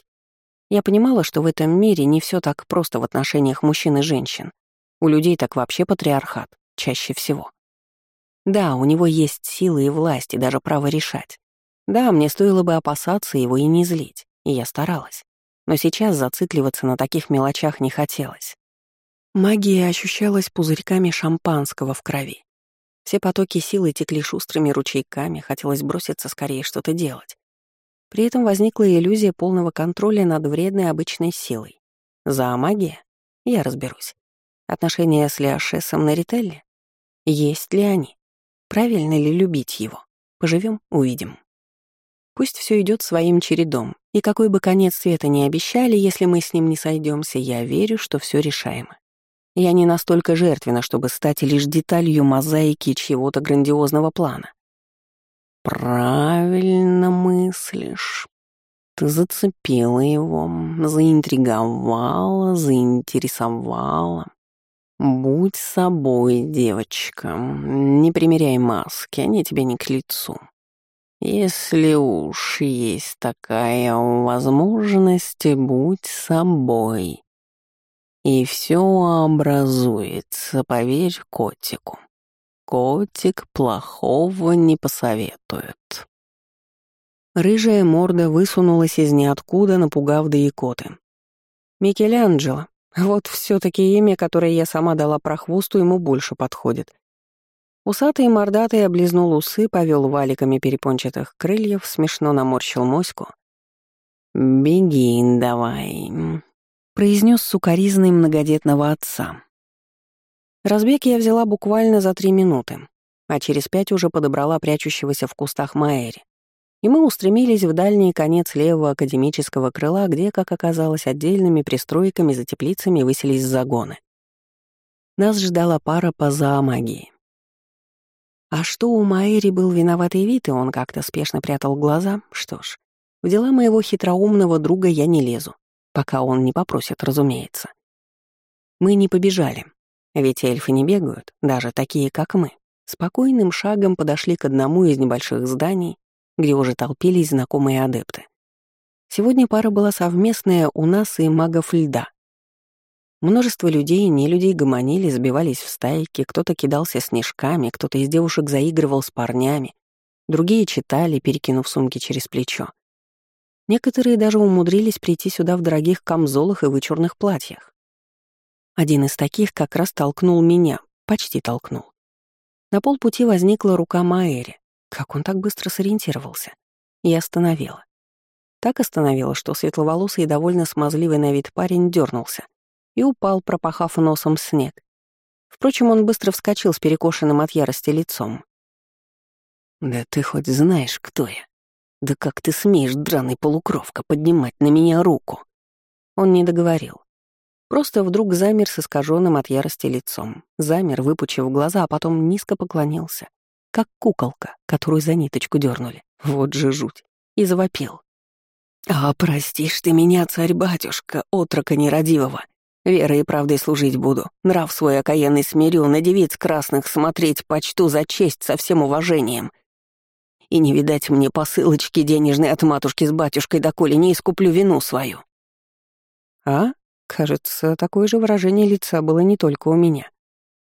Speaker 1: Я понимала, что в этом мире не все так просто в отношениях мужчин и женщин. У людей так вообще патриархат, чаще всего. Да, у него есть силы и власть, и даже право решать. Да, мне стоило бы опасаться его и не злить, и я старалась. Но сейчас зацикливаться на таких мелочах не хотелось. Магия ощущалась пузырьками шампанского в крови. Все потоки силы текли шустрыми ручейками, хотелось броситься скорее что-то делать. При этом возникла иллюзия полного контроля над вредной обычной силой. За магия? Я разберусь. Отношения с Леошесом на Рителле? Есть ли они? Правильно ли любить его? Поживем, увидим. Пусть все идет своим чередом, и какой бы конец света ни обещали, если мы с ним не сойдемся, я верю, что все решаемо. Я не настолько жертвена, чтобы стать лишь деталью мозаики чьего-то грандиозного плана. Правильно мыслишь. Ты зацепила его, заинтриговала, заинтересовала. Будь собой, девочка, не примеряй маски, они тебе не к лицу. Если уж есть такая возможность, будь собой. И все образуется, поверь котику. Котик плохого не посоветует. Рыжая морда высунулась из ниоткуда, напугав до икоты. Микеланджело. Вот все таки имя, которое я сама дала прохвосту, ему больше подходит. Усатый мордатый облизнул усы, повел валиками перепончатых крыльев, смешно наморщил моську. «Беги давай», произнес сукоризный многодетного отца. Разбег я взяла буквально за три минуты, а через пять уже подобрала прячущегося в кустах Маэри. И мы устремились в дальний конец левого академического крыла, где, как оказалось, отдельными пристройками за теплицами выселись загоны. Нас ждала пара по зоомагии. А что у Маэри был виноватый вид, и он как-то спешно прятал глаза, что ж, в дела моего хитроумного друга я не лезу. Пока он не попросит, разумеется. Мы не побежали, ведь эльфы не бегают, даже такие, как мы. Спокойным шагом подошли к одному из небольших зданий, где уже толпились знакомые адепты. Сегодня пара была совместная у нас и магов льда. Множество людей и нелюдей гомонили, сбивались в стайки, кто-то кидался снежками, кто-то из девушек заигрывал с парнями, другие читали, перекинув сумки через плечо. Некоторые даже умудрились прийти сюда в дорогих камзолах и вычурных платьях. Один из таких как раз толкнул меня, почти толкнул. На полпути возникла рука Маэри. Как он так быстро сориентировался? И остановила. Так остановила, что светловолосый и довольно смазливый на вид парень дернулся и упал, пропахав носом снег. Впрочем, он быстро вскочил с перекошенным от ярости лицом. «Да ты хоть знаешь, кто я?» «Да как ты смеешь, драный полукровка, поднимать на меня руку?» Он не договорил. Просто вдруг замер с искаженным от ярости лицом. Замер, выпучив глаза, а потом низко поклонился. Как куколка, которую за ниточку дернули. Вот же жуть. И завопил. «А, простишь ты меня, царь-батюшка, отрока нерадивого. Верой и правдой служить буду. Нрав свой окаянный смирю, на девиц красных смотреть почту за честь со всем уважением. И не видать мне посылочки денежной от матушки с батюшкой, доколе не искуплю вину свою. А? Кажется, такое же выражение лица было не только у меня.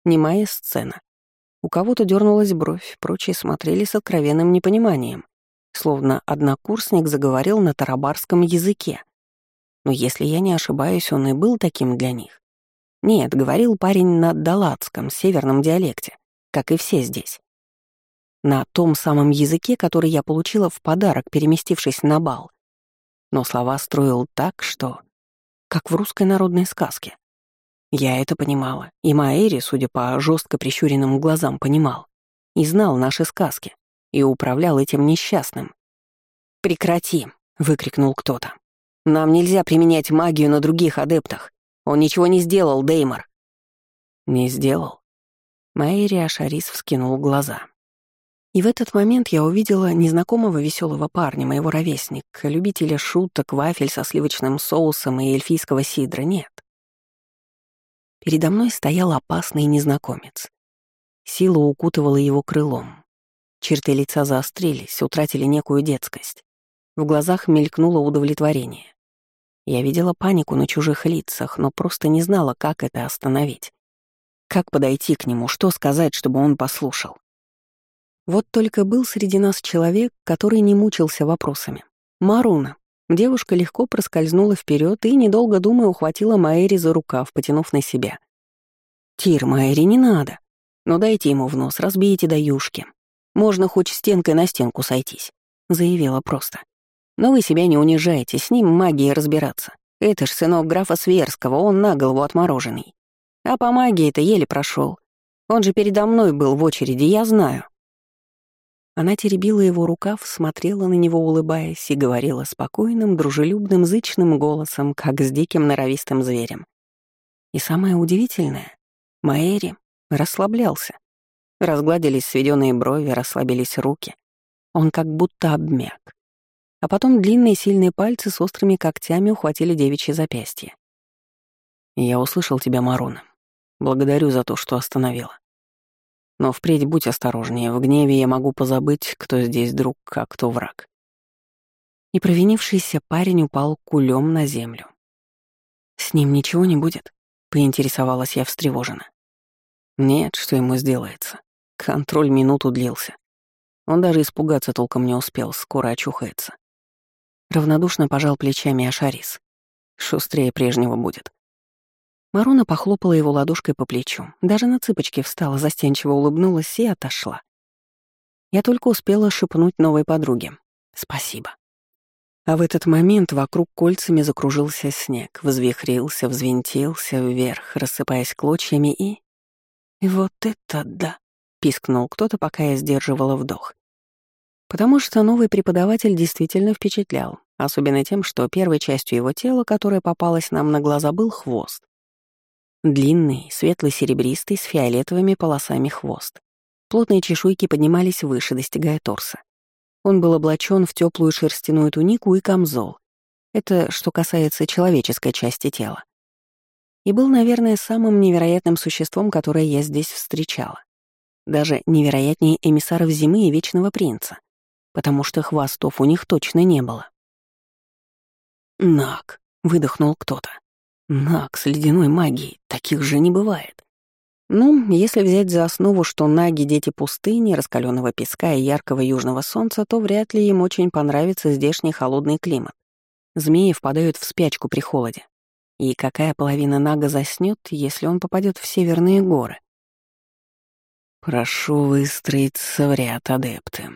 Speaker 1: Немая сцена. У кого-то дернулась бровь, прочие смотрели с откровенным непониманием, словно однокурсник заговорил на тарабарском языке. Но если я не ошибаюсь, он и был таким для них. Нет, говорил парень на далатском, северном диалекте, как и все здесь на том самом языке, который я получила в подарок, переместившись на бал. Но слова строил так, что... как в русской народной сказке. Я это понимала, и Маэри, судя по жестко прищуренным глазам, понимал. И знал наши сказки, и управлял этим несчастным. «Прекрати!» — выкрикнул кто-то. «Нам нельзя применять магию на других адептах. Он ничего не сделал, Деймор». «Не сделал?» Маэри Ашарис вскинул глаза. И в этот момент я увидела незнакомого веселого парня, моего ровесника, любителя шуток, вафель со сливочным соусом и эльфийского сидра. Нет. Передо мной стоял опасный незнакомец. Сила укутывала его крылом. Черты лица заострились, утратили некую детскость. В глазах мелькнуло удовлетворение. Я видела панику на чужих лицах, но просто не знала, как это остановить. Как подойти к нему, что сказать, чтобы он послушал. Вот только был среди нас человек, который не мучился вопросами. Маруна. Девушка легко проскользнула вперед и, недолго думая, ухватила Маэри за рукав, потянув на себя. «Тир, Маэри, не надо. Но дайте ему в нос, разбейте до юшки. Можно хоть стенкой на стенку сойтись», — заявила просто. Но вы себя не унижайте, с ним магией разбираться. Это ж сынок графа Сверского, он на голову отмороженный. А по магии-то еле прошел. Он же передо мной был в очереди, я знаю». Она теребила его рукав, смотрела на него, улыбаясь, и говорила спокойным, дружелюбным, зычным голосом, как с диким норовистым зверем. И самое удивительное, Маэри расслаблялся. Разгладились сведенные брови, расслабились руки. Он как будто обмяк. А потом длинные сильные пальцы с острыми когтями ухватили девичье запястье. «Я услышал тебя, Маруна. Благодарю за то, что остановила. Но впредь будь осторожнее, в гневе я могу позабыть, кто здесь друг, а кто враг». И провинившийся парень упал кулем на землю. «С ним ничего не будет?» — поинтересовалась я встревоженно. «Нет, что ему сделается. Контроль минуту длился. Он даже испугаться толком не успел, скоро очухается. Равнодушно пожал плечами Ашарис. Шустрее прежнего будет. Маруна похлопала его ладошкой по плечу, даже на цыпочки встала, застенчиво улыбнулась и отошла. Я только успела шепнуть новой подруге. «Спасибо». А в этот момент вокруг кольцами закружился снег, взвихрился, взвинтился вверх, рассыпаясь клочьями. «И вот это да!» — пискнул кто-то, пока я сдерживала вдох. Потому что новый преподаватель действительно впечатлял, особенно тем, что первой частью его тела, которая попалась нам на глаза, был хвост. Длинный, светло-серебристый, с фиолетовыми полосами хвост. Плотные чешуйки поднимались выше, достигая торса. Он был облачен в теплую шерстяную тунику и камзол. Это что касается человеческой части тела. И был, наверное, самым невероятным существом, которое я здесь встречала. Даже невероятнее эмиссаров Зимы и Вечного Принца потому что хвостов у них точно не было. «Нак», — выдохнул кто-то. «Нак с ледяной магией, таких же не бывает». Ну, если взять за основу, что наги — дети пустыни, раскаленного песка и яркого южного солнца, то вряд ли им очень понравится здешний холодный климат. Змеи впадают в спячку при холоде. И какая половина нага заснет, если он попадет в северные горы? «Прошу выстроиться в ряд, адепты»,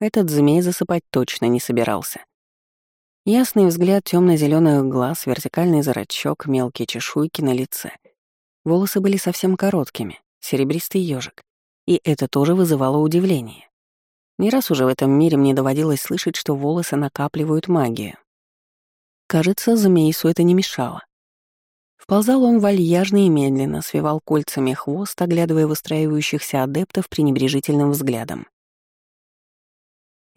Speaker 1: этот змей засыпать точно не собирался. Ясный взгляд темно-зеленых глаз, вертикальный зрачок, мелкие чешуйки на лице. Волосы были совсем короткими, серебристый ежик. И это тоже вызывало удивление. Не раз уже в этом мире мне доводилось слышать, что волосы накапливают магию. Кажется, змейсу это не мешало. Вползал он вальяжно и медленно, свивал кольцами хвост, оглядывая выстраивающихся адептов пренебрежительным взглядом.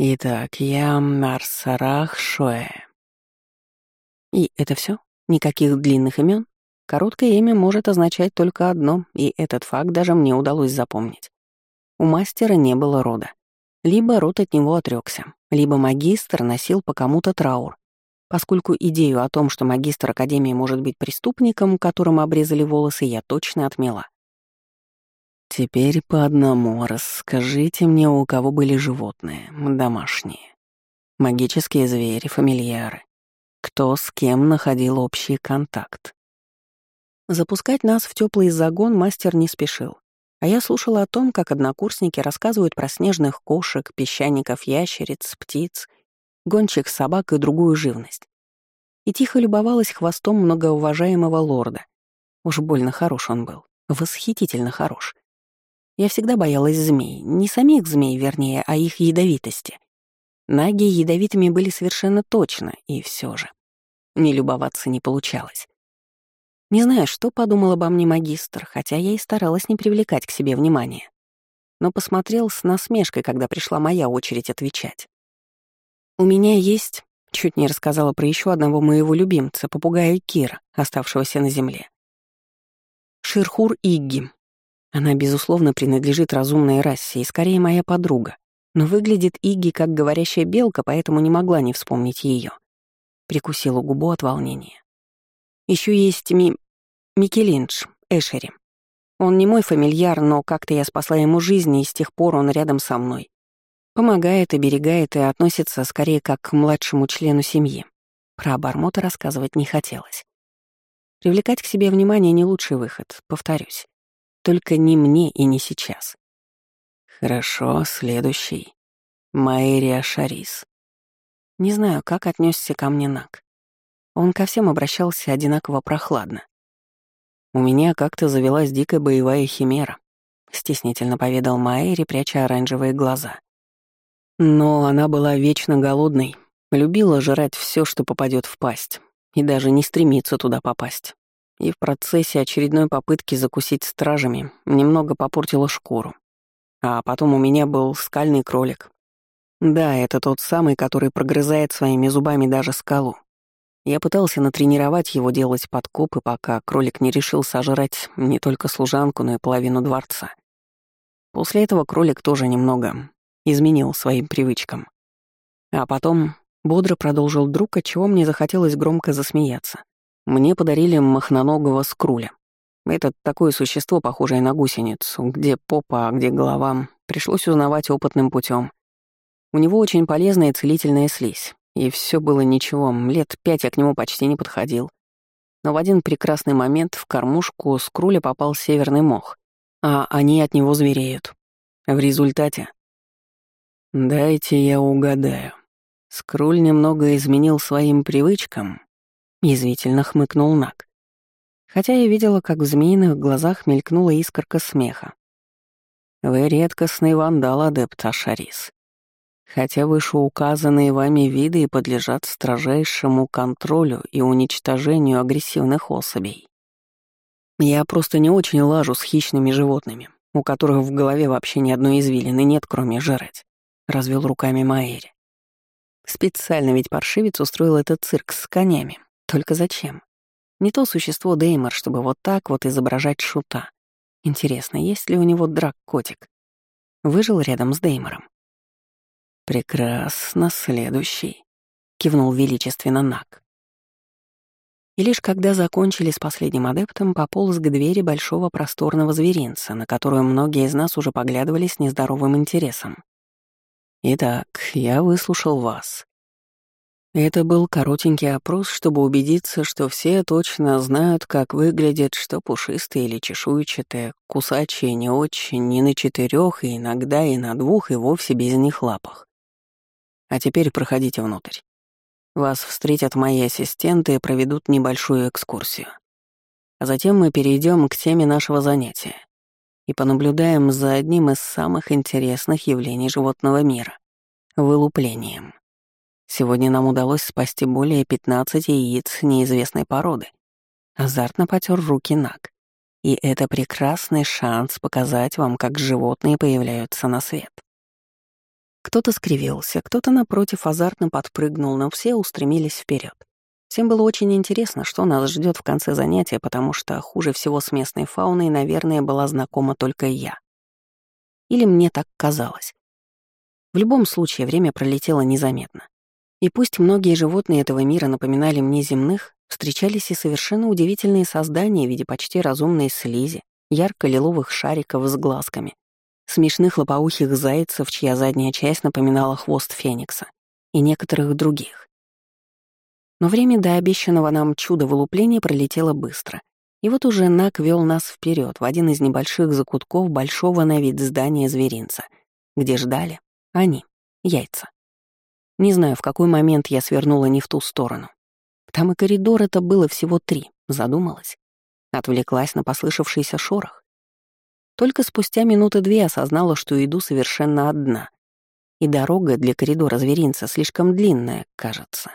Speaker 1: Итак, я Марсарах Шоэ. И это все? Никаких длинных имен? Короткое имя может означать только одно, и этот факт даже мне удалось запомнить. У мастера не было рода. Либо род от него отрекся, либо магистр носил по кому-то траур, поскольку идею о том, что магистр Академии может быть преступником, которому обрезали волосы, я точно отмела. Теперь по одному расскажите мне, у кого были животные, домашние. Магические звери, фамильяры. Кто с кем находил общий контакт. Запускать нас в теплый загон мастер не спешил, а я слушала о том, как однокурсники рассказывают про снежных кошек, песчаников, ящериц, птиц, гончих собак и другую живность. И тихо любовалась хвостом многоуважаемого лорда. Уж больно хорош он был, восхитительно хорош. Я всегда боялась змей. Не самих змей, вернее, а их ядовитости. Наги ядовитыми были совершенно точно, и все же. Не любоваться не получалось. Не знаю, что подумал обо мне магистр, хотя я и старалась не привлекать к себе внимания. Но посмотрел с насмешкой, когда пришла моя очередь отвечать. «У меня есть...» — чуть не рассказала про еще одного моего любимца, попугая Кира, оставшегося на земле. Ширхур Игги, она, безусловно, принадлежит разумной расе и скорее моя подруга. Но выглядит Иги как говорящая белка, поэтому не могла не вспомнить ее. Прикусила губу от волнения. Еще есть Ми... Микелиндж, Эшери. Он не мой фамильяр, но как-то я спасла ему жизнь, и с тех пор он рядом со мной. Помогает, оберегает и относится скорее как к младшему члену семьи. Про обормота рассказывать не хотелось. Привлекать к себе внимание — не лучший выход, повторюсь. Только не мне и не сейчас. Хорошо, следующий. Маэрия Шарис. Не знаю, как отнесся ко мне Нак. Он ко всем обращался одинаково прохладно. «У меня как-то завелась дикая боевая химера», — стеснительно поведал Майери, пряча оранжевые глаза. Но она была вечно голодной, любила жрать все, что попадет в пасть, и даже не стремиться туда попасть. И в процессе очередной попытки закусить стражами немного попортила шкуру. А потом у меня был скальный кролик. Да, это тот самый, который прогрызает своими зубами даже скалу. Я пытался натренировать его делать подкопы, пока кролик не решил сожрать не только служанку, но и половину дворца. После этого кролик тоже немного изменил своим привычкам. А потом бодро продолжил друг, от чего мне захотелось громко засмеяться. Мне подарили махноногого скруля. Это такое существо, похожее на гусеницу, где попа, а где голова. Пришлось узнавать опытным путем. У него очень полезная целительная слизь. И все было ничего, лет пять я к нему почти не подходил. Но в один прекрасный момент в кормушку скруля попал северный мох, а они от него звереют. В результате «Дайте я угадаю». Скруль немного изменил своим привычкам, язвительно хмыкнул Нак. Хотя я видела, как в змеиных глазах мелькнула искорка смеха. «Вы редкостный вандал, адепт Ашарис. Хотя вышеуказанные вами виды подлежат строжайшему контролю и уничтожению агрессивных особей. Я просто не очень лажу с хищными животными, у которых в голове вообще ни одной извилины нет, кроме жрать развел руками Маэри. Специально ведь паршивец устроил этот цирк с конями. Только зачем? Не то существо Деймор, чтобы вот так вот изображать шута. Интересно, есть ли у него драк-котик? Выжил рядом с Деймором. «Прекрасно, следующий», — кивнул величественно Нак. И лишь когда закончили с последним адептом, пополз к двери большого просторного зверинца, на которую многие из нас уже поглядывали с нездоровым интересом. Итак, я выслушал вас. Это был коротенький опрос, чтобы убедиться, что все точно знают, как выглядят что пушистые или чешуйчатые, кусачие не очень, не на четырех, и иногда и на двух, и вовсе без них лапах. А теперь проходите внутрь. Вас встретят мои ассистенты и проведут небольшую экскурсию. А затем мы перейдем к теме нашего занятия и понаблюдаем за одним из самых интересных явлений животного мира — вылуплением. Сегодня нам удалось спасти более 15 яиц неизвестной породы. Азартно потер руки Наг. И это прекрасный шанс показать вам, как животные появляются на свет. Кто-то скривился, кто-то, напротив, азартно подпрыгнул, но все устремились вперед. Всем было очень интересно, что нас ждет в конце занятия, потому что хуже всего с местной фауной, наверное, была знакома только я. Или мне так казалось. В любом случае, время пролетело незаметно. И пусть многие животные этого мира напоминали мне земных, встречались и совершенно удивительные создания в виде почти разумной слизи, ярко-лиловых шариков с глазками, смешных лопоухих зайцев, чья задняя часть напоминала хвост феникса, и некоторых других. Но время до обещанного нам чуда вылупления пролетело быстро. И вот уже Нак вел нас вперед в один из небольших закутков большого на вид здания зверинца, где ждали они, яйца. Не знаю, в какой момент я свернула не в ту сторону. Там и коридор это было всего три, задумалась. Отвлеклась на послышавшийся шорох. Только спустя минуты две осознала, что иду совершенно одна. И дорога для коридора зверинца слишком длинная, кажется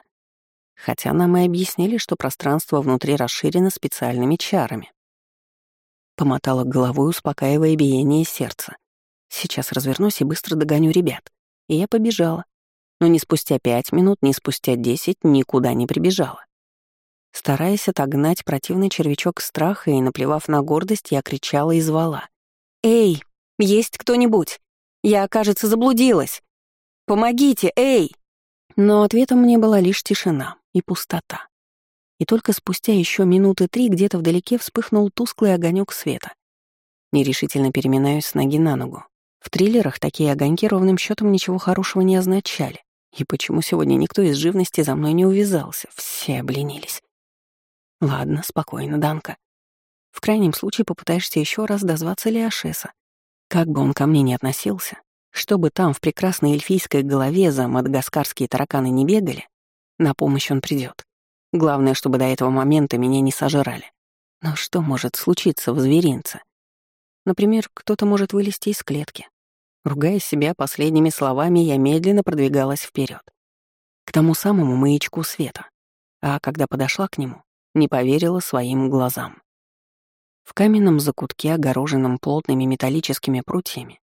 Speaker 1: хотя нам и объяснили, что пространство внутри расширено специальными чарами. Помотала головой, успокаивая биение сердца. Сейчас развернусь и быстро догоню ребят. И я побежала. Но ни спустя пять минут, ни спустя десять никуда не прибежала. Стараясь отогнать противный червячок страха и наплевав на гордость, я кричала и звала. «Эй, есть кто-нибудь? Я, кажется, заблудилась! Помогите, эй!» Но ответом мне была лишь тишина и пустота. И только спустя еще минуты три где-то вдалеке вспыхнул тусклый огонек света. Нерешительно переминаюсь с ноги на ногу. В триллерах такие огоньки ровным счетом ничего хорошего не означали. И почему сегодня никто из живности за мной не увязался? Все обленились. Ладно, спокойно, Данка. В крайнем случае попытаешься еще раз дозваться Леошеса. Как бы он ко мне ни относился, Чтобы там в прекрасной эльфийской голове за мадагаскарские тараканы не бегали, на помощь он придет. Главное, чтобы до этого момента меня не сожрали. Но что может случиться в зверинце? Например, кто-то может вылезти из клетки. Ругая себя последними словами, я медленно продвигалась вперед, к тому самому маячку света. А когда подошла к нему, не поверила своим глазам. В каменном закутке, огороженном плотными металлическими прутьями,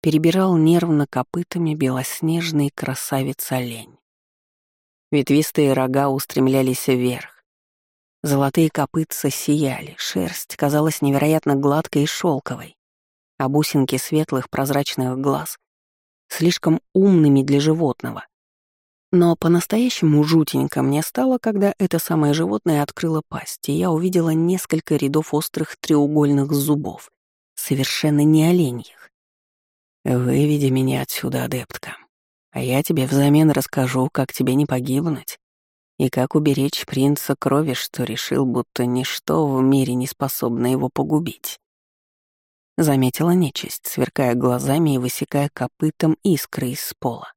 Speaker 1: перебирал нервно копытами белоснежный красавец-олень. Ветвистые рога устремлялись вверх. Золотые копытца сияли, шерсть казалась невероятно гладкой и шелковой, а бусинки светлых прозрачных глаз слишком умными для животного. Но по-настоящему жутенько мне стало, когда это самое животное открыло пасть, и я увидела несколько рядов острых треугольных зубов, совершенно не оленьих. «Выведи меня отсюда, адептка, а я тебе взамен расскажу, как тебе не погибнуть и как уберечь принца крови, что решил, будто ничто в мире не способно его погубить». Заметила нечисть, сверкая глазами и высекая копытом искры из пола.